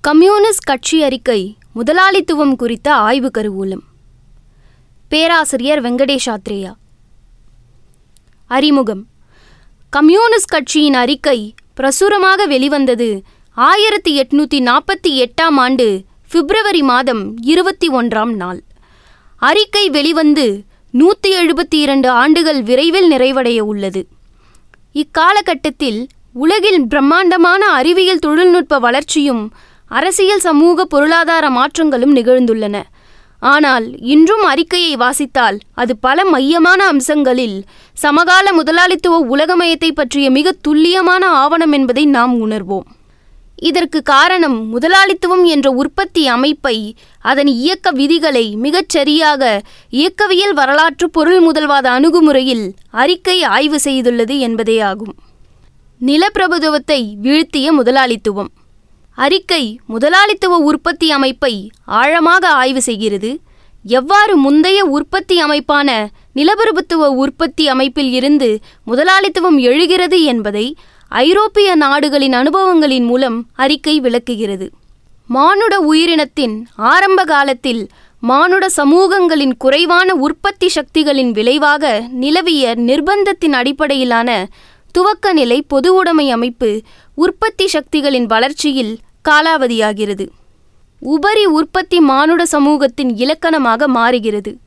Communist கட்சி அறிக்கை முதலாளித்துவம் குறித்த ஆய்வு கருவூலம். பேராசிரியர் வெங்கடேஷாத்ரேயா. அறிமுகம். கம்யூனிஸ்ட் கட்சியின் அறிக்கை பிரசுரமாக வெளிவந்தது ஆயிரத்தி எட்நூற்றி நாற்பத்தி எட்டாம் ஆண்டு பிப்ரவரி மாதம் இருபத்தி ஒன்றாம் நாள். அறிக்கை வெளிவந்து நூற்றி எழுபத்தி இரண்டு ஆண்டுகள் விரைவில் நிறைவடைய உள்ளது. இக்காலகட்டத்தில் உலகில் பிரம்மாண்டமான அறிவியல் தொழில்நுட்ப வளர்ச்சியும் அரசியல் சமூக பொருளாதார மாற்றங்களும் நிகழ்ந்துள்ளன. ஆனால் இன்றும் அறிக்கையை வாசித்தால் அது பல மையமான அம்சங்களில் சமகால முதலாளித்துவ உலகமயத்தை பற்றிய மிக துல்லியமான ஆவணம் என்பதை நாம் உணர்வோம். இதற்கு காரணம் முதலாளித்துவம் என்ற உற்பத்தி அமைப்பை அதன் இயக்க விதிகளை மிகச் சரியாக இயக்கவியல் வரலாற்று பொருள் முதல்வாத அணுகுமுறையில் அறிக்கை ஆய்வு செய்துள்ளது என்பதேயாகும். நிலப்பிரபுத்துவத்தை வீழ்த்திய முதலாளித்துவம். அறிக்கை முதலாளித்துவ உற்பத்தி அமைப்பை ஆழமாக ஆய்வு செய்கிறது. எவ்வாறு முந்தைய உற்பத்தி அமைப்பான நிலப்பிரபுத்துவ உற்பத்தி அமைப்பில் இருந்து முதலாளித்துவம் எழுகிறது என்பதை ஐரோப்பிய நாடுகளின் அனுபவங்களின் மூலம் அறிக்கை விளக்குகிறது. மானுட உயிரினத்தின் ஆரம்ப காலத்தில் மானுட சமூகங்களின் குறைவான உற்பத்தி சக்திகளின் விளைவாக நிலவிய நிர்பந்தத்தின் அடிப்படையிலான துவக்க நிலை பொது உடைமை அமைப்பு உற்பத்தி சக்திகளின் வளர்ச்சியில் காலாவதியாகிறது. உபரி உற்பத்தி மானுட சமூகத்தின் இலக்கணமாக மாறுகிறது.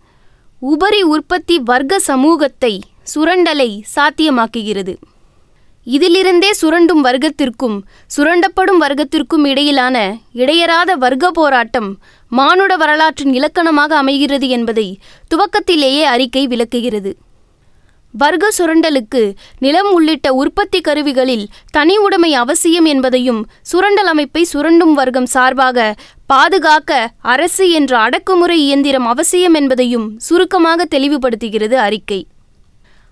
உபரி உற்பத்தி வர்க்க சமூகத்தை சுரண்டலை சாத்தியமாக்குகிறது. இதிலிருந்தே சுரண்டும் வர்க்கத்திற்கும் சுரண்டப்படும் வர்க்கத்திற்கும் இடையிலான இடையராத வர்க்க போராட்டம் மானுட வரலாற்றின் இலக்கணமாக அமைகிறது என்பதை துவக்கத்திலேயே அறிக்கை விளக்குகிறது. வர்க்க சுரண்டலுக்கு நிலம் உள்ளிட்ட உற்பத்தி கருவிகளில் தனி உடைமை அவசியம் என்பதையும் சுரண்டல் அமைப்பை சுரண்டும் வர்க்கம் சார்பாக பாதுகாக்க அரசு என்ற அடக்குமுறை இயந்திரம் அவசியம் என்பதையும் சுருக்கமாக தெளிவுபடுத்துகிறது அறிக்கை.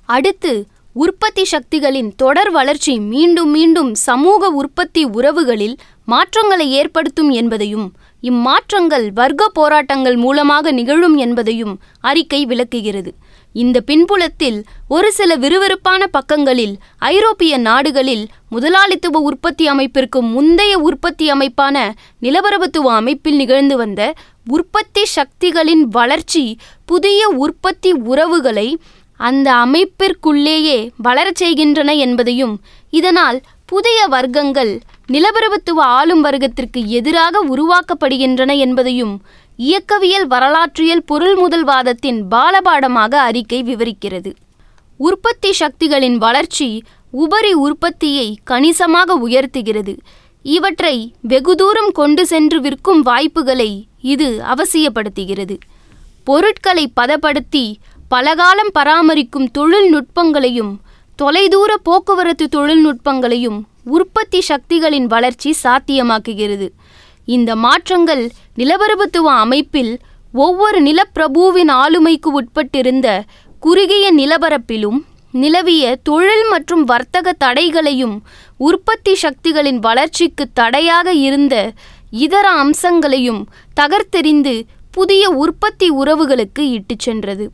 அடுத்து உற்பத்தி சக்திகளின் தொடர் வளர்ச்சி மீண்டும் மீண்டும் சமூக உற்பத்தி உறவுகளில் மாற்றங்களை ஏற்படுத்தும் என்பதையும் இம்மாற்றங்கள் வர்க்க போராட்டங்கள் மூலமாக நிகழும் என்பதையும் அறிக்கை விளக்குகிறது. இந்த பின்புலத்தில் ஒரு சில விறுவிறுப்பான பக்கங்களில் ஐரோப்பிய நாடுகளில் முதலாளித்துவ உற்பத்தி அமைப்பிற்கு முந்தைய உற்பத்தி அமைப்பான நிலப்பரவுத்துவ அமைப்பில் நிகழ்ந்து வந்த உற்பத்தி சக்திகளின் வளர்ச்சி புதிய உற்பத்தி உறவுகளை அந்த அமைப்பிற்குள்ளேயே வளரச் செய்கின்றன என்பதையும் இதனால் புதிய வர்க்கங்கள் நிலப்பரப்புத்துவ ஆளும் வர்க்கத்திற்கு எதிராக உருவாக்கப்படுகின்றன என்பதையும் இயக்கவியல் வரலாற்றியல் பொருள் முதல்வாதத்தின் பாலபாடமாக அறிக்கை விவரிக்கிறது. உற்பத்தி சக்திகளின் வளர்ச்சி உபரி உற்பத்தியை கணிசமாக உயர்த்துகிறது. இவற்றை வெகு தூரம் கொண்டு சென்று விற்கும் வாய்ப்புகளை இது அவசியப்படுத்துகிறது. பொருட்களை பதப்படுத்தி பலகாலம் பராமரிக்கும் தொழில்நுட்பங்களையும் தொலைதூர போக்குவரத்து தொழில்நுட்பங்களையும் உற்பத்தி சக்திகளின் வளர்ச்சி சாத்தியமாக்குகிறது. இந்த மாற்றங்கள் நிலப்பிரபுத்துவ அமைப்பில் ஒவ்வொரு நிலப்பிரபுவின் ஆளுமைக்கு உட்பட்டிருந்த குறுகிய நிலப்பரப்பிலும் நிலவிய தொழில் மற்றும் வர்த்தக தடைகளையும் உற்பத்தி சக்திகளின் வளர்ச்சிக்கு தடையாக இருந்த இதர அம்சங்களையும் தகர்த்தெறிந்து புதிய உற்பத்தி உறவுகளுக்கு இட்டுச் சென்றது.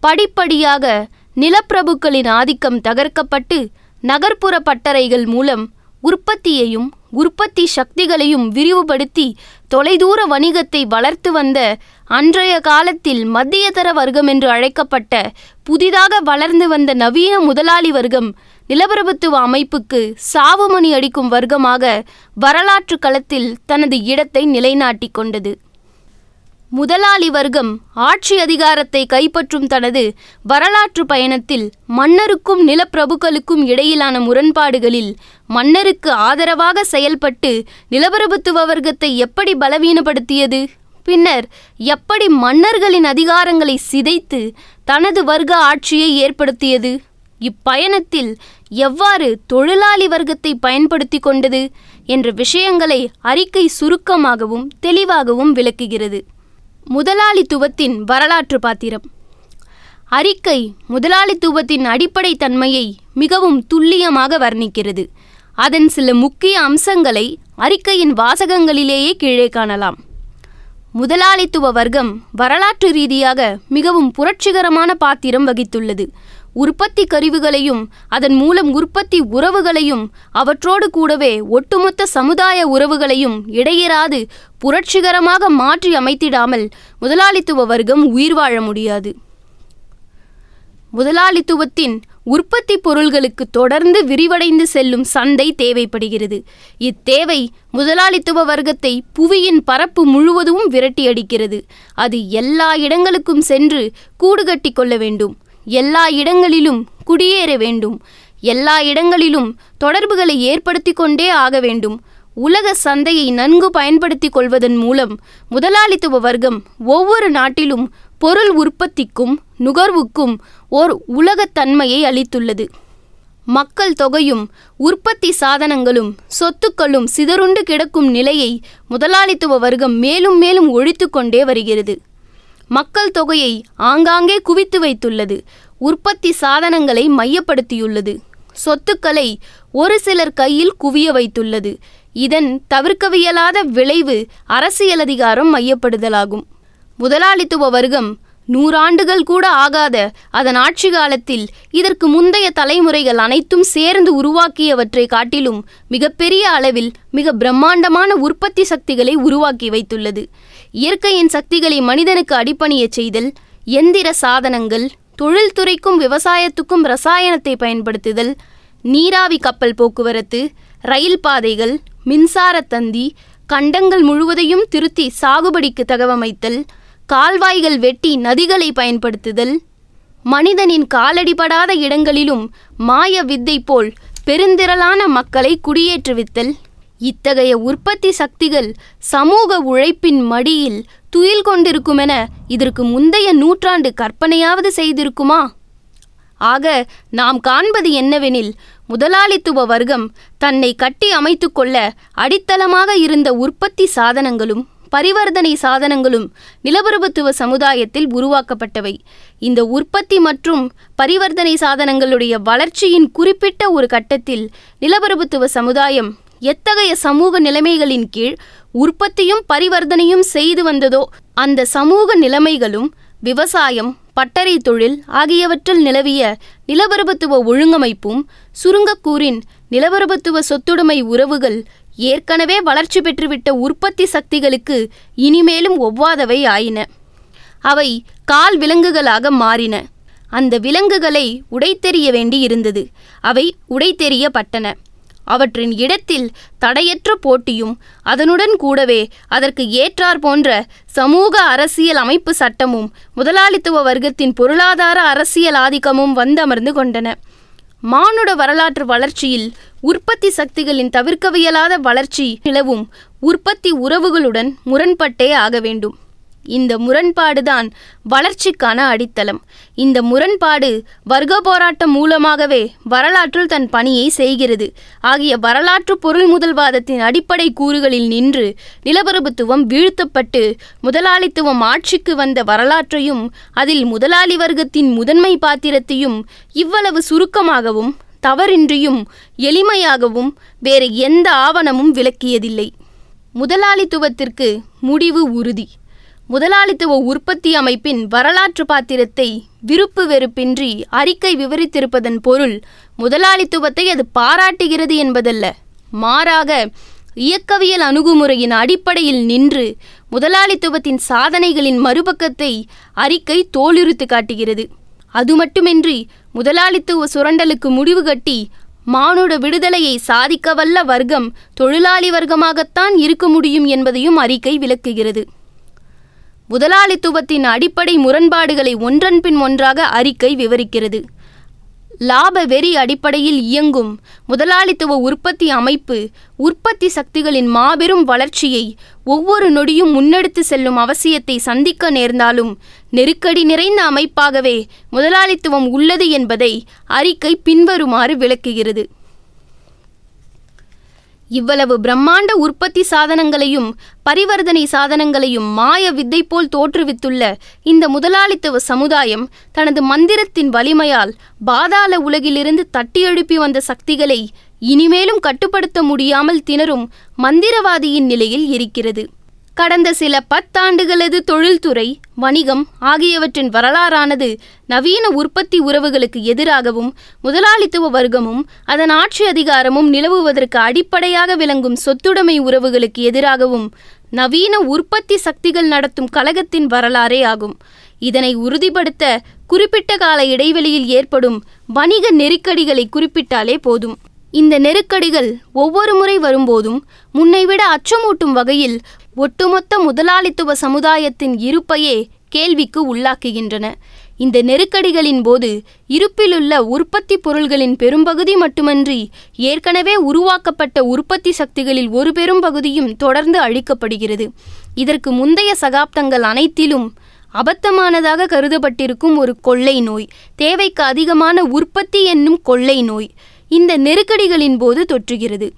படிப்படியாக நிலப்பிரபுக்களின் ஆதிக்கம் தகர்க்கப்பட்டு நகர்ப்புற பட்டறைகள் மூலம் உற்பத்தியையும் உற்பத்தி சக்திகளையும் விரிவுபடுத்தி தொலைதூர வணிகத்தை வளர்த்து வந்த அன்றைய காலத்தில் மத்தியதர வர்க்கம் என்று அழைக்கப்பட்ட புதிதாக வளர்ந்து வந்த நவீன முதலாளி வர்க்கம் நிலப்பிரபுத்துவ அமைப்புக்கு சாவுமணி அடிக்கும் வர்க்கமாக வரலாற்று களத்தில் தனது இடத்தை நிலைநாட்டிக் கொண்டது. முதலாளி வர்க்கம் ஆட்சி அதிகாரத்தை கைப்பற்றும் தனது வரலாற்று பயணத்தில் மன்னருக்கும் நிலப்பிரபுக்களுக்கும் இடையிலான முரண்பாடுகளில் மன்னருக்கு ஆதரவாக செயல்பட்டு நிலப்பிரபுத்துவ வர்க்கத்தை எப்படி பலவீனப்படுத்தியது? பின்னர் எப்படி மன்னர்களின் அதிகாரங்களை சிதைத்து தனது வர்க்க ஆட்சியை ஏற்படுத்தியது? இப்பயணத்தில் எவ்வாறு தொழிலாளி வர்க்கத்தை பயன்படுத்தி கொண்டது? என்ற விஷயங்களை அறிக்கை சுருக்கமாகவும் தெளிவாகவும் விளக்குகிறது. முதலாளித்துவத்தின் வரலாற்று பாத்திரம். அறிக்கை முதலாளித்துவத்தின் அடிப்படை தன்மையை மிகவும் துல்லியமாக வர்ணிக்கிறது. அதன் சில முக்கிய அம்சங்களை அறிக்கையின் வாசகங்களிலேயே கீழே காணலாம். முதலாளித்துவ வர்க்கம் வரலாற்று ரீதியாக மிகவும் புரட்சிகரமான பாத்திரம் வகித்துள்ளது. உற்பத்தி கருவிகளையும் அதன் மூலம் உற்பத்தி உறவுகளையும் அவற்றோடு கூடவே ஒட்டுமொத்த சமுதாய உறவுகளையும் இடையிறாது புரட்சிகரமாக மாற்றி அமைத்திடாமல் முதலாளித்துவ வர்க்கம் உயிர் வாழ முடியாது. முதலாளித்துவத்தின் உற்பத்தி பொருள்களுக்கு தொடர்ந்து விரிவடைந்து செல்லும் சந்தை தேவைப்படுகிறது. இத்தேவை முதலாளித்துவ வர்க்கத்தை புவியின் பரப்பு முழுவதும் விரட்டியடிக்கிறது. அது எல்லா இடங்களுக்கும் சென்று கூடு கட்டி கொள்ள வேண்டும். எல்லா இடங்களிலும் குடியேற வேண்டும். எல்லா இடங்களிலும் தொடர்புகளை ஏற்படுத்தி கொண்டே ஆக வேண்டும். உலக சந்தையை நன்கு பயன்படுத்திக் கொள்வதன் மூலம் முதலாளித்துவ வர்க்கம் ஒவ்வொரு நாட்டிலும் பொருள் உற்பத்திக்கும் நுகர்வுக்கும் ஓர் உலகத்தன்மையை அளித்துள்ளது. மக்கள் தொகையும் உற்பத்தி சாதனங்களும் சொத்துக்களும் சிதறுண்டு கிடக்கும் நிலையை முதலாளித்துவ வர்க்கம் மேலும் மேலும் ஒழித்து கொண்டே வருகிறது. மக்கள் தொகையை ஆங்காங்கே குவித்து வைத்துள்ளது. உற்பத்தி சாதனங்களை மையப்படுத்தியுள்ளது. சொத்துக்களை ஒரு சிலர் கையில் குவிய வைத்துள்ளது. இதன் தவிர்க்கவியலாத விளைவு அரசியல் அதிகாரம் மையப்படுதலாகும். முதலாளித்துவ வர்க்கம் நூறாண்டுகள் கூட ஆகாத அதன் ஆட்சி காலத்தில் இதற்கு முந்தைய தலைமுறைகள் அனைத்தும் சேர்ந்து உருவாக்கியவற்றை காட்டிலும் மிகப்பெரிய அளவில் மிக பிரம்மாண்டமான உற்பத்தி சக்திகளை உருவாக்கி வைத்துள்ளது. இயற்கையின் சக்திகளை மனிதனுக்கு அடிப்பணிய செய்தல் எந்திர சாதனங்கள் தொழில்துறைக்கும் விவசாயத்துக்கும் ரசாயனத்தை பயன்படுத்துதல் நீராவி கப்பல் போக்குவரத்து ரயில் பாதைகள் மின்சார தந்தி கண்டங்கள் முழுவதையும் திருத்தி சாகுபடிக்கு தகவமைத்தல் கால்வாய்கள் வெட்டி நதிகளை பயன்படுத்துதல் மனிதனின் காலடிபடாத இடங்களிலும் மாய வித்தை போல் பெருந்திரளான மக்களை குடியேற்றுவித்தல். இத்தகைய உற்பத்தி சக்திகள் சமூக உழைப்பின் மடியில் துயில் கொண்டிருக்குமென இதற்கு முந்தைய நூற்றாண்டு கற்பனையாவது செய்திருக்குமா? ஆக நாம் காண்பது என்னவெனில் முதலாளித்துவ வர்க்கம் தன்னை கட்டி அமைத்து கொள்ள அடித்தளமாக இருந்த உற்பத்தி சாதனங்களும் பரிவர்த்தனை சாதனங்களும் நிலப்பிரபுத்துவ சமுதாயத்தில் உருவாக்கப்பட்டவை. இந்த உற்பத்தி மற்றும் பரிவர்த்தனை சாதனங்களுடைய வளர்ச்சியின் குறிப்பிட்ட ஒரு கட்டத்தில் நிலப்பிரபுத்துவ சமுதாயம் எத்தகைய சமூக நிலைமைகளின் கீழ் உற்பத்தியும் பரிவர்த்தனையும் செய்து வந்ததோ அந்த சமூக நிலைமைகளும் விவசாயம் பட்டறை தொழில் ஆகியவற்றில் நிலவிய நிலவரபத்துவ ஒழுங்கமைப்பும் சுருங்கக்கூறின் நிலவரபத்துவ சொத்துடைமை உறவுகள் ஏற்கனவே வளர்ச்சி பெற்றுவிட்ட உற்பத்தி சக்திகளுக்கு இனிமேலும் ஒவ்வாதவை ஆயின. அவை கால் விலங்குகளாக மாறின. அந்த விலங்குகளை உடைத்தெறிய வேண்டி இருந்தது அவை உடைத்தெறியப்பட்டன. அவற்றின் இடத்தில் தடையற்ற போட்டியும் அதனுடன் கூடவே அதற்கு ஏற்றார் போன்ற சமூக அரசியல் அமைப்பு சட்டமும் முதலாளித்துவ வர்க்கத்தின் பொருளாதார அரசியல் ஆதிக்கமும் வந்தமர்ந்து கொண்டன. மானுட வரலாற்று வளர்ச்சியில் உற்பத்தி சக்திகளின் தவிர்க்கவியலாத வளர்ச்சி நிலவும் உற்பத்தி உறவுகளுடன் முரண்பட்டே ஆக வேண்டும். இந்த முரண்பாடுதான் வளர்ச்சிக்கான அடித்தளம். இந்த முரண்பாடு வர்க்க போராட்டம் மூலமாகவே வரலாற்றில் தன் பணியை செய்கிறது. ஆகிய வரலாற்று பொருள் முதல்வாதத்தின் அடிப்படை கூறுகளில் நின்று நிலப்பிரபுத்துவம் வீழ்த்தப்பட்டு முதலாளித்துவம் ஆட்சிக்கு வந்த வரலாற்றையும் அதில் முதலாளி வர்க்கத்தின் முதன்மை பாத்திரத்தையும் இவ்வளவு சுருக்கமாகவும் தவறின்றியும் எளிமையாகவும் வேறு எந்த ஆவணமும் விளக்கியதில்லை. முதலாளித்துவத்திற்கு முடிவு உறுதி. முதலாளித்துவ உற்பத்தி அமைப்பின் வரலாற்று பாத்திரத்தை விருப்பு வெறுப்பின்றி அறிக்கை விவரித்திருப்பதன் பொருள் முதலாளித்துவத்தை அது பாராட்டுகிறது என்பதல்ல. மாறாக இயக்கவியல் அணுகுமுறையின் அடிப்படையில் நின்று முதலாளித்துவத்தின் சாதனைகளின் மறுபக்கத்தை அறிக்கை தோலுரித்து காட்டுகிறது. அது மட்டுமின்றி முதலாளித்துவ சுரண்டலுக்கு முடிவு கட்டி மானுட விடுதலையை சாதிக்கவல்ல வர்க்கம் தொழிலாளி வர்க்கமாகத்தான் இருக்க முடியும் என்பதையும் அறிக்கை விளக்குகிறது. முதலாளித்துவத்தின் அடிப்படை முரண்பாடுகளை ஒன்றன் பின் ஒன்றாக அறிக்கை விவரிக்கிறது. லாப வெறி அடிப்படையில் இயங்கும் முதலாளித்துவ உற்பத்தி அமைப்பு உற்பத்தி சக்திகளின் மாபெரும் வளர்ச்சியை ஒவ்வொரு நொடியும் முன்னெடுத்து செல்லும் அவசியத்தை சந்திக்க நேர்ந்தாலும் நெருக்கடி நிறைந்த அமைப்பாகவே முதலாளித்துவம் உள்ளது என்பதை அறிக்கை பின்வருமாறு விளக்குகிறது. இவ்வளவு பிரம்மாண்ட உற்பத்தி சாதனங்களையும் பரிவர்த்தனை சாதனங்களையும் மாய வித்தை போல் தோற்றுவித்துள்ள இந்த முதலாளித்துவ சமுதாயம் தனது மந்திரத்தின் வலிமையால் பாதாள உலகிலிருந்து தட்டி எழுப்பி வந்த சக்திகளை இனிமேலும் கட்டுப்படுத்த முடியாமல் திணறும் மந்திரவாதியின் நிலையில் இருக்கிறது. கடந்த சில பத்தாண்டுகளது தொழில்துறை வணிகம் ஆகியவற்றின் வரலாறானது நவீன உற்பத்தி உறவுகளுக்கு எதிராகவும் முதலாளித்துவ வர்க்கமும் அதன் ஆட்சி அதிகாரமும் நிலவுவதற்கு அடிப்படையாக விளங்கும் சொத்துடைமை உறவுகளுக்கு எதிராகவும் நவீன உற்பத்தி சக்திகள் நடத்தும் கழகத்தின் வரலாறே ஆகும். இதனை உறுதிப்படுத்த குறிப்பிட்ட கால இடைவெளியில் ஏற்படும் வணிக நெருக்கடிகளை குறிப்பிட்டாலே போதும். இந்த நெருக்கடிகள் ஒவ்வொரு முறை வரும்போதும் முன்னைவிட அச்சமூட்டும் வகையில் ஒட்டுமொத்த முதலாளித்துவ சமுதாயத்தின் இருப்பையே கேள்விக்கு உள்ளாக்குகின்றன. இந்த நெருக்கடிகளின் போது இருப்பிலுள்ள உற்பத்தி பொருள்களின் பெரும்பகுதி மட்டுமன்றி ஏற்கனவே உருவாக்கப்பட்ட உற்பத்தி சக்திகளில் ஒரு பெரும் பகுதியும் தொடர்ந்து அழிக்கப்படுகிறது. இதற்கு முந்தைய சகாப்தங்கள் அனைத்திலும் அபத்தமானதாக கருதப்பட்டிருக்கும் ஒரு கொள்ளை நோய் தேவைக்கு அதிகமான உற்பத்தி என்னும் கொள்ளை நோய் இந்த நெருக்கடிகளின் போது தொற்றுகிறது.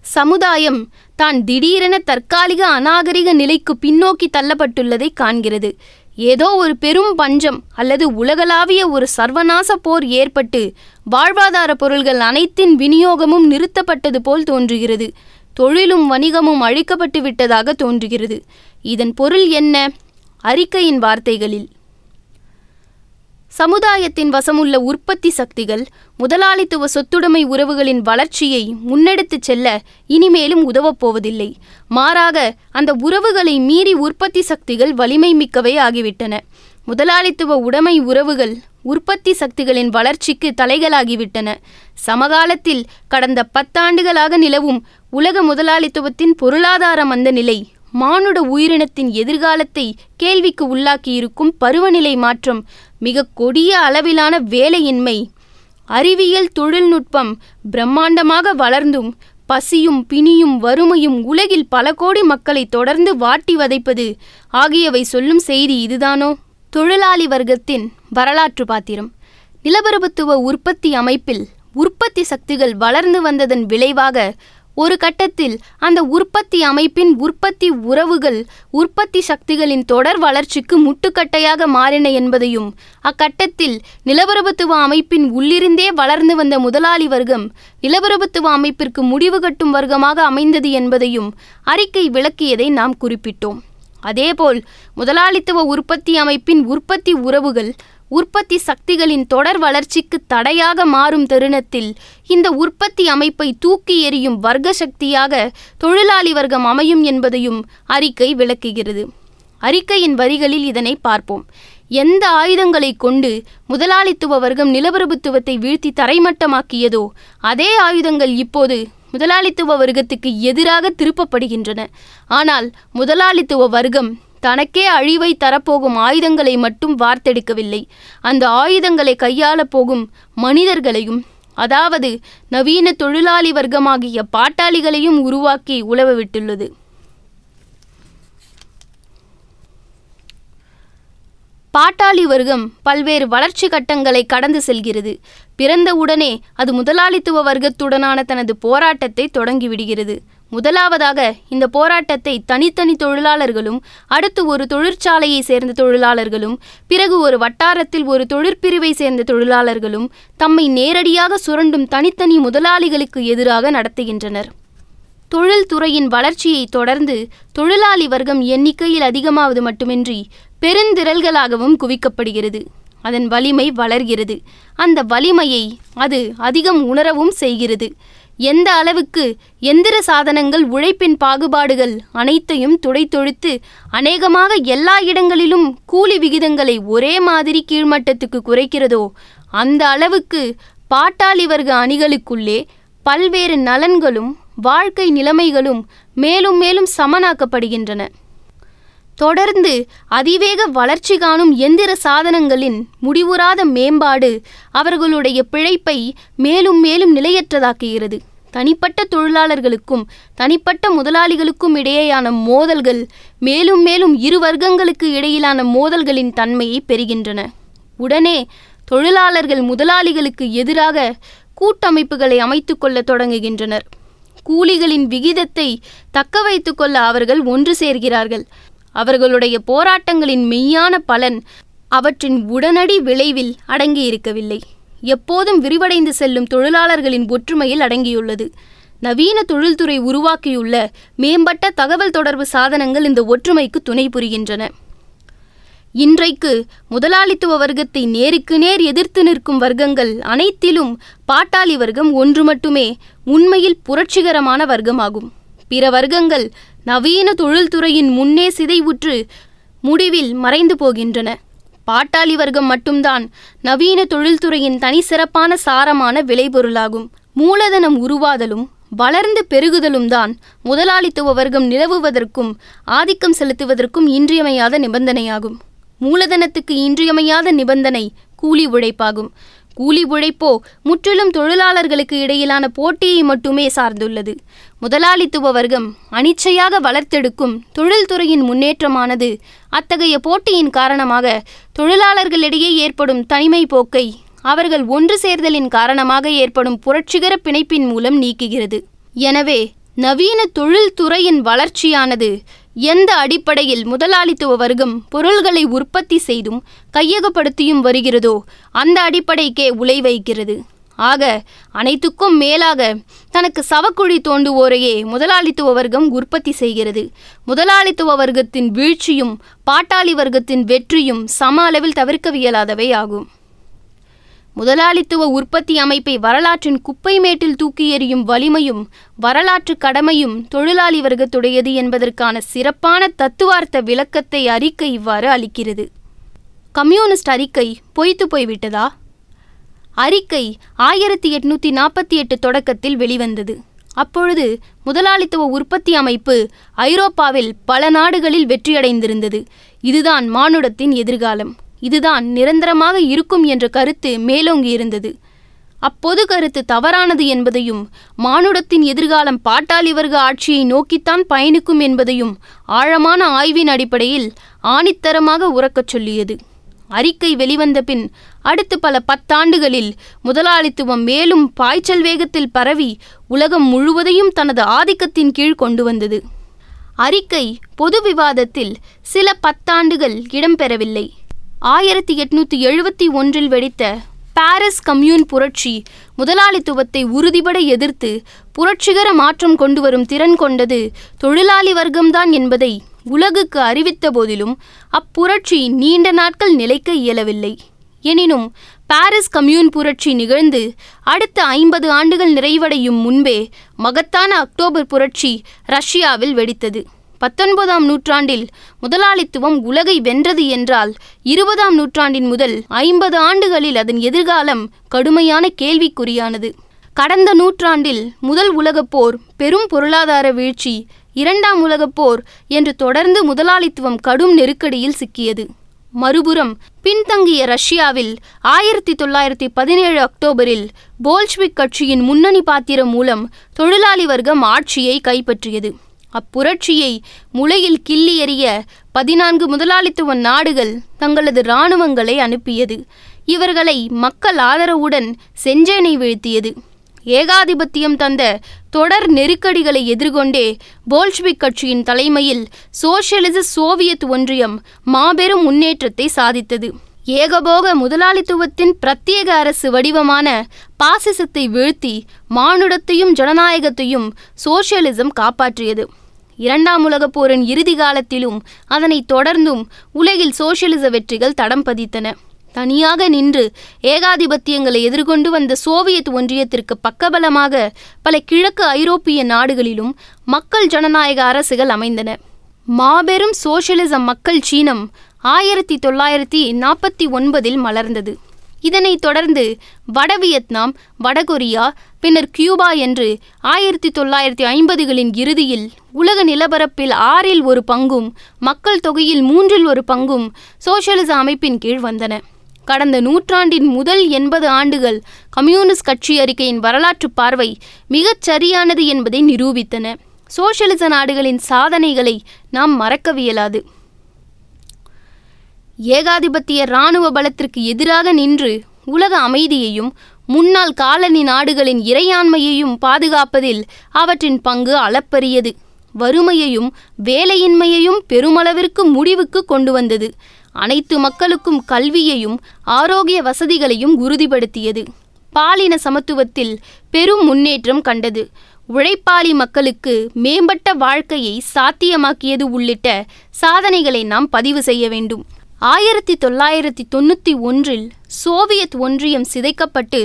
சமுதாயம் தான் திடீரென தற்காலிக அநாகரிக நிலைக்கு பின்னோக்கி தள்ளப்பட்டுள்ளதை காண்கிறது. ஏதோ ஒரு பெரும் பஞ்சம் அல்லது உலகளாவிய ஒரு சர்வநாச போர் ஏற்பட்டு வாழ்வாதார பொருள்கள் அனைத்தின் விநியோகமும் நிறுத்தப்பட்டது போல் தோன்றுகிறது. தொழிலும் வணிகமும் அழிக்கப்பட்டு விட்டதாக தோன்றுகிறது. இதன் பொருள் என்ன? அறிக்கையின் வார்த்தைகளில். சமுதாயத்தின் வசமுள்ள உற்பத்தி சக்திகள் முதலாளித்துவ சொத்துடைமை உறவுகளின் வளர்ச்சியை முன்னெடுத்துச் செல்ல இனிமேலும் உதவப் போவதில்லை. மாறாக அந்த உறவுகளை மீறி உற்பத்தி சக்திகள் வலிமை மிக்கவை ஆகிவிட்டன. முதலாளித்துவ உடைமை உறவுகள் உற்பத்தி சக்திகளின் வளர்ச்சிக்கு தலைகளாகிவிட்டன. சமகாலத்தில் கடந்த பத்தாண்டுகளாக நிலவும் உலக முதலாளித்துவத்தின் பொருளாதார மந்த நிலை மானுட உயிரினத்தின் எதிர்காலத்தை கேள்விக்கு உள்ளாக்கியிருக்கும் பருவநிலை மாற்றம் மிக கொடிய அளவிலான வேலையின்மை. அறிவியல் தொழில்நுட்பம் பிரம்மாண்டமாக வளர்ந்தும் பசியும் பிணியும் வறுமையும் உலகில் பல கோடி மக்களை தொடர்ந்து வாட்டி வதைப்பது. ஆகியவை சொல்லும் செய்தி இதுதானோ? தொழிலாளி வர்க்கத்தின் வரலாற்று பாத்திரம். நிலப்பரப்புத்துவ உற்பத்தி அமைப்பில் உற்பத்தி சக்திகள் வளர்ந்து வந்ததன் விளைவாக ஒரு கட்டத்தில் அந்த உற்பத்தி அமைப்பின் உற்பத்தி உறவுகள் உற்பத்தி சக்திகளின் தொடர் வளர்ச்சிக்கு முட்டுக்கட்டையாக மாறின என்பதையும் அக்கட்டத்தில் நிலப்பரப்புத்துவ அமைப்பின் உள்ளிருந்தே வளர்ந்து வந்த முதலாளி வர்க்கம் நிலப்பரப்புத்துவ அமைப்பிற்கு முடிவு கட்டும் வர்க்கமாக அமைந்தது என்பதையும் அறிக்கை விளக்கியதை நாம் குறிப்பிட்டோம். அதேபோல் முதலாளித்துவ உற்பத்தி அமைப்பின் உற்பத்தி உறவுகள் உற்பத்தி சக்திகளின் தொடர் வளர்ச்சிக்கு தடையாக மாறும் தருணத்தில் இந்த உற்பத்தி அமைப்பை தூக்கி எறியும் வர்க்க சக்தியாக தொழிலாளி வர்க்கம் அமையும் என்பதையும் அறிக்கை விளக்குகிறது. அறிக்கையின் வரிகளில் இதனை பார்ப்போம். எந்த ஆயுதங்களை கொண்டு முதலாளித்துவ வர்க்கம் நிலப்பிரபுத்துவத்தை வீழ்த்தி தரைமட்டமாக்கியதோ அதே ஆயுதங்கள் இப்போது முதலாளித்துவ வர்க்கத்துக்கு எதிராக திருப்பப்படுகின்றன. ஆனால் முதலாளித்துவ வர்க்கம் தனக்கே அழிவை தரப்போகும் ஆயுதங்களை மட்டும் வார்த்தெடுக்கவில்லை. அந்த ஆயுதங்களை கையாளப் போகும் மனிதர்களையும் அதாவது நவீன தொழிலாளி வர்க்கமாகிய பாட்டாளிகளையும் உருவாக்கி உழவ விட்டுள்ளது பாட்டாளி வர்க்கம் பல்வேறு வளர்ச்சி கட்டங்களை கடந்து செல்கிறது. பிறந்தவுடனே அது முதலாளித்துவ வர்க்கத்துடனான தனது போராட்டத்தை தொடங்கிவிடுகிறது. முதலாவதாக இந்த போராட்டத்தை தனித்தனி தொழிலாளர்களும் அடுத்து ஒரு தொழிற்சாலையை சேர்ந்த தொழிலாளர்களும் பிறகு ஒரு வட்டாரத்தில் ஒரு தொழிற்பிரிவை சேர்ந்த தொழிலாளர்களும் தம்மை நேரடியாக சுரண்டும் தனித்தனி முதலாளிகளுக்கு எதிராக நடத்துகின்றனர். தொழில்துறையின் வளர்ச்சியை தொடர்ந்து தொழிலாளி வர்க்கம் எண்ணிக்கையில் அதிகமாவது மட்டுமின்றி பெருந்திரள்களாகவும் குவிக்கப்படுகிறது. அதன் வலிமை வளர்கிறது. அந்த வலிமையை அது அதிகம் உணரவும் செய்கிறது. எந்த அளவுக்கு எந்திர சாதனங்கள் உழைப்பின் பாகுபாடுகள் அனைத்தையும் துடைத்தொழித்து அநேகமாக எல்லா இடங்களிலும் கூலி விகிதங்களை ஒரே மாதிரி கீழ்மட்டத்துக்கு குறைக்கிறதோ அந்த அளவுக்கு பாட்டாளி வர்க்க அணிகளுக்குள்ளே பல்வேறு நலன்களும் வாழ்க்கை நிலைமைகளும் மேலும் மேலும் சமனாக்கப்படுகின்றன. தொடர்ந்து அதிவேக வளர்ச்சி காணும் எந்திர சாதனங்களின் முடிவுறாத மேம்பாடு அவர்களுடைய பிழைப்பை மேலும் மேலும் நிலையற்றதாக்குகிறது. தனிப்பட்ட தொழிலாளர்களுக்கும் தனிப்பட்ட முதலாளிகளுக்கும் இடையேயான மோதல்கள் மேலும் மேலும் இரு வர்க்கங்களுக்கு இடையிலான மோதல்களின் தன்மையை பெறுகின்றன. உடனே தொழிலாளர்கள் முதலாளிகளுக்கு எதிராக கூட்டமைப்புகளை அமைத்து கொள்ள தொடங்குகின்றனர். கூலிகளின் விகிதத்தை தக்க வைத்து கொள்ள அவர்கள் ஒன்று சேர்கிறார்கள். அவர்களுடைய போராட்டங்களின் மெய்யான பலன் அவற்றின் உடனடி விளைவில் அடங்கியிருக்கவில்லை. எப்போதும் விரிவடைந்து செல்லும் தொழிலாளர்களின் ஒற்றுமையில் அடங்கியுள்ளது. நவீன தொழில்துறை உருவாக்கியுள்ள மேம்பட்ட தகவல் தொடர்பு சாதனங்கள் இந்த ஒற்றுமைக்கு துணை புரிகின்றன. இன்றைக்கு முதலாளித்துவ வர்க்கத்தை நேருக்கு நேர் எதிர்த்து நிற்கும் வர்க்கங்கள் அனைத்திலும் பாட்டாளி வர்க்கம் ஒன்று மட்டுமே உண்மையில் புரட்சிகரமான வர்க்கமாகும். பிற வர்க்கங்கள் நவீன தொழில்துறையின் முன்னே சிதைவுற்று முடிவில் மறைந்து போகின்றன. பாட்டாளி வர்க்கம் மட்டும்தான் நவீன தொழில்துறையின் தனி சிறப்பான சாரமான விளைபொருளாகும். மூலதனம் உருவாதலும் வளர்ந்து பெருகுதலும் தான் முதலாளித்துவ வர்க்கம் நிலவுவதற்கும் ஆதிக்கம் செலுத்துவதற்கும் இன்றியமையாத நிபந்தனையாகும். மூலதனத்துக்கு இன்றியமையாத நிபந்தனை கூலி உழைப்பாகும். கூலி உழைப்போ முற்றிலும் தொழிலாளர்களுக்கு இடையிலான போட்டியை மட்டுமே சார்ந்துள்ளது. முதலாளித்துவ வர்க்கம் அனிச்சையாக வளர்த்தெடுக்கும் தொழில்துறையின் முன்னேற்றமானது அத்தகைய போட்டியின் காரணமாக தொழிலாளர்களிடையே ஏற்படும் தனிமை போக்கை அவர்கள் ஒன்று சேர்தலின் காரணமாக ஏற்படும் புரட்சிகர பிணைப்பின் மூலம் நீக்குகிறது. எனவே நவீன தொழில்துறையின் வளர்ச்சியானது எந்த அடிப்படையில் முதலாளித்துவ வர்க்கம் பொருள்களை உற்பத்தி செய்தும் கையகப்படுத்தியும் வருகிறதோ அந்த அடிப்படைக்கே உலை வைக்கிறது. ஆக அனைத்துக்கும் மேலாக தனக்கு சவக்குழி தோண்டுவோரையே முதலாளித்துவ வர்க்கம் உற்பத்தி செய்கிறது. முதலாளித்துவ வர்க்கத்தின் வீழ்ச்சியும் பாட்டாளி வர்க்கத்தின் வெற்றியும் சம அளவில் தவிர்க்கவியலாதவை ஆகும். முதலாளித்துவ உற்பத்தி அமைப்பை வரலாற்றின் குப்பை மேட்டில் தூக்கி எறியும் வலிமையும் வரலாற்று கடமையும் தொழிலாளி வர்க்கத்துடையது என்பதற்கான சிறப்பான தத்துவார்த்த விளக்கத்தை அறிக்கை இவ்வாறு அளிக்கிறது. கம்யூனிஸ்ட் அறிக்கை பொய்த்து போய்விட்டதா? அறிக்கை ஆயிரத்தி எட்நூத்தி நாற்பத்தி எட்டு தொடக்கத்தில் வெளிவந்தது. அப்பொழுது முதலாளித்துவ உற்பத்தி அமைப்பு ஐரோப்பாவில் பல நாடுகளில் வெற்றியடைந்திருந்தது. இதுதான் மானுடத்தின் எதிர்காலம். இதுதான் நிரந்தரமாக இருக்கும் என்ற கருத்து மேலோங்கி இருந்தது. அப்பொது கருத்து தவறானது என்பதையும் மானுடத்தின் எதிர்காலம் பாட்டாளி வர்க்க ஆட்சியை நோக்கித்தான் பயணிக்கும் என்பதையும் ஆழமான ஆய்வின் அடிப்படையில் ஆணித்தரமாக உறக்கச் சொல்லியது. அறிக்கை வெளிவந்த பின் அடுத்து பல பத்தாண்டுகளில் முதலாளித்துவம் மேலும் பாய்ச்சல் வேகத்தில் பரவி உலகம் முழுவதையும் தனது ஆதிக்கத்தின் கீழ் கொண்டு வந்தது. அறிக்கை பொது விவாதத்தில் சில பத்தாண்டுகள் இடம்பெறவில்லை. ஆயிரத்தி எட்நூத்தி எழுபத்தி ஒன்றில் வெடித்த பாரிஸ் கம்யூன் புரட்சி முதலாளித்துவத்தை உறுதிபட எதிர்த்து புரட்சிகர மாற்றம் கொண்டு வரும் திறன் கொண்டது தொழிலாளி வர்க்கம்தான் என்பதை உலகுக்கு அறிவித்த போதிலும் அப்புரட்சி நீண்ட நாட்கள் நிலைக்க இயலவில்லை. எனினும் பாரிஸ் கம்யூன் புரட்சி நிகழ்ந்து அடுத்த ஐம்பது ஆண்டுகள் நிறைவடையும் முன்பே மகத்தான அக்டோபர் புரட்சி ரஷ்யாவில் வெடித்தது. பத்தொன்பதாம் நூற்றாண்டில் முதலாளித்துவம் உலகை வென்றது என்றால் இருபதாம் நூற்றாண்டின் முதல் ஐம்பது ஆண்டுகளில் அதன் எதிர்காலம் கடுமையான கேள்விக்குறியானது. கடந்த நூற்றாண்டில் முதல் உலகப் போர் பெரும் பொருளாதார வீழ்ச்சி இரண்டாம் உலகப் போர் என்று தொடர்ந்து முதலாளித்துவம் கடும் நெருக்கடியில் சிக்கியது. மறுபுறம் பின்தங்கிய ரஷ்யாவில் ஆயிரத்தி தொள்ளாயிரத்தி பதினேழு அக்டோபரில் போல்ஷ்விக் கட்சியின் முன்னணி பாத்திரம் மூலம் தொழிலாளி வர்க்கம் ஆட்சியை கைப்பற்றியது. அப்புரட்சியை முளையில் கிள்ளி எறிய பதினான்கு முதலாளித்துவ நாடுகள் தங்களது இராணுவங்களை அனுப்பியது. இவர்களை மக்கள் ஆதரவுடன் செஞ்சேனை வீழ்த்தியது. ஏகாதிபத்தியம் தந்த தொடர் நெருக்கடிகளை எதிர்கொண்டே போல்ஷ்விக் கட்சியின் தலைமையில் சோசியலிச சோவியத் ஒன்றியம் மாபெரும் முன்னேற்றத்தை சாதித்தது. ஏகபோக முதலாளித்துவத்தின் பிரத்யேக அரசு வடிவமான பாசிசத்தை வீழ்த்தி மானுடத்தையும் ஜனநாயகத்தையும் சோசியலிசம் காப்பாற்றியது. இரண்டாம் உலகப் போரின் இறுதி காலத்திலும் அதனைத் தொடர்ந்தும் உலகில் சோசியலிச வெற்றிகள் தடம் பதித்தன. தனியாக நின்று ஏகாதிபத்தியங்களை எதிர்கொண்டு வந்த சோவியத் ஒன்றியத்திற்கு பக்கபலமாக பல கிழக்கு ஐரோப்பிய நாடுகளிலும் மக்கள் ஜனநாயக அரசுகள் அமைந்தன. மாபெரும் சோசியலிச மக்கள் சீனம் ஆயிரத்தி தொள்ளாயிரத்தி நாற்பத்தி ஒன்பதில் மலர்ந்தது. இதனைத் தொடர்ந்து வட வியட்நாம் வடகொரியா பின்னர் கியூபா என்று ஆயிரத்தி தொள்ளாயிரத்தி ஐம்பதுகளின் இறுதியில் உலக நிலப்பரப்பில் ஆறில் ஒரு பங்கும் மக்கள் தொகையில் மூன்றில் ஒரு பங்கும் சோசியலிச அமைப்பின் கீழ் வந்தன. கடந்த நூற்றாண்டின் முதல் எண்பது ஆண்டுகள் கம்யூனிஸ்ட் கட்சி அறிக்கையின் வரலாற்று பார்வை மிகச் சரியானது என்பதை நிரூபித்தன. சோசியலிச நாடுகளின் சாதனைகளை நாம் மறக்கவியலாது. ஏகாதிபத்திய இராணுவ பலத்திற்கு எதிராக நின்று உலக அமைதியையும் முன்னாள் காலனி நாடுகளின் இறையாண்மையையும் பாதுகாப்பதில் அவற்றின் பங்கு அளப்பரியது. வறுமையையும் வேலையின்மையையும் பெருமளவிற்கு முடிவுக்கு கொண்டு வந்தது அனைத்து மக்களுக்கும் கல்வியையும் ஆரோக்கிய வசதிகளையும் உறுதிப்படுத்தியது. பாலின சமத்துவத்தில் பெரும் முன்னேற்றம் கண்டது. உழைப்பாளி மக்களுக்கு மேம்பட்ட வாழ்க்கையை சாத்தியமாக்கியது உள்ளிட்ட சாதனைகளை நாம் பதிவு செய்ய வேண்டும். ஆயிரத்தி தொள்ளாயிரத்தி தொண்ணூற்றி ஒன்றில் சோவியத் ஒன்றியம் சிதைக்கப்பட்டு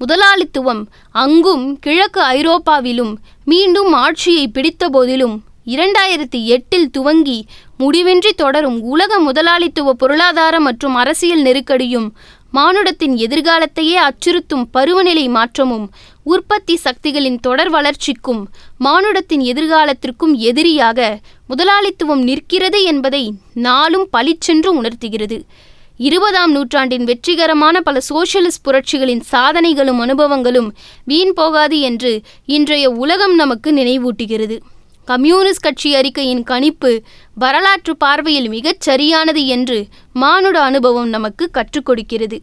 முதலாளித்துவம் அங்கும் கிழக்கு ஐரோப்பாவிலும் மீண்டும் ஆட்சியை பிடித்தபோதிலும் இரண்டாயிரத்தி எட்டில் துவங்கி முடிவின்றி தொடரும் உலக முதலாளித்துவ பொருளாதார மற்றும் அரசியல் நெருக்கடியும் மானுடத்தின் எதிர்காலத்தையே அச்சுறுத்தும் பருவநிலை மாற்றமும் உற்பத்தி சக்திகளின் தொடர் வளர்ச்சிக்கும் மானுடத்தின் எதிர்காலத்திற்கும் எதிரியாக முதலாளித்துவம் நிற்கிறது என்பதை நாளும் பளிச்சென்று உணர்த்துகிறது. இருபதாம் நூற்றாண்டின் வெற்றிகரமான பல சோசியலிஸ்ட் புரட்சிகளின் சாதனைகளும் அனுபவங்களும் வீண் போகாது என்று இன்றைய உலகம் நமக்கு நினைவூட்டுகிறது. கம்யூனிஸ்ட் கட்சி அறிக்கையின் கணிப்பு வரலாற்று பார்வையில் மிகச் சரியானது என்று மானுட அனுபவம் நமக்கு கற்றுக் கொடுக்கிறது.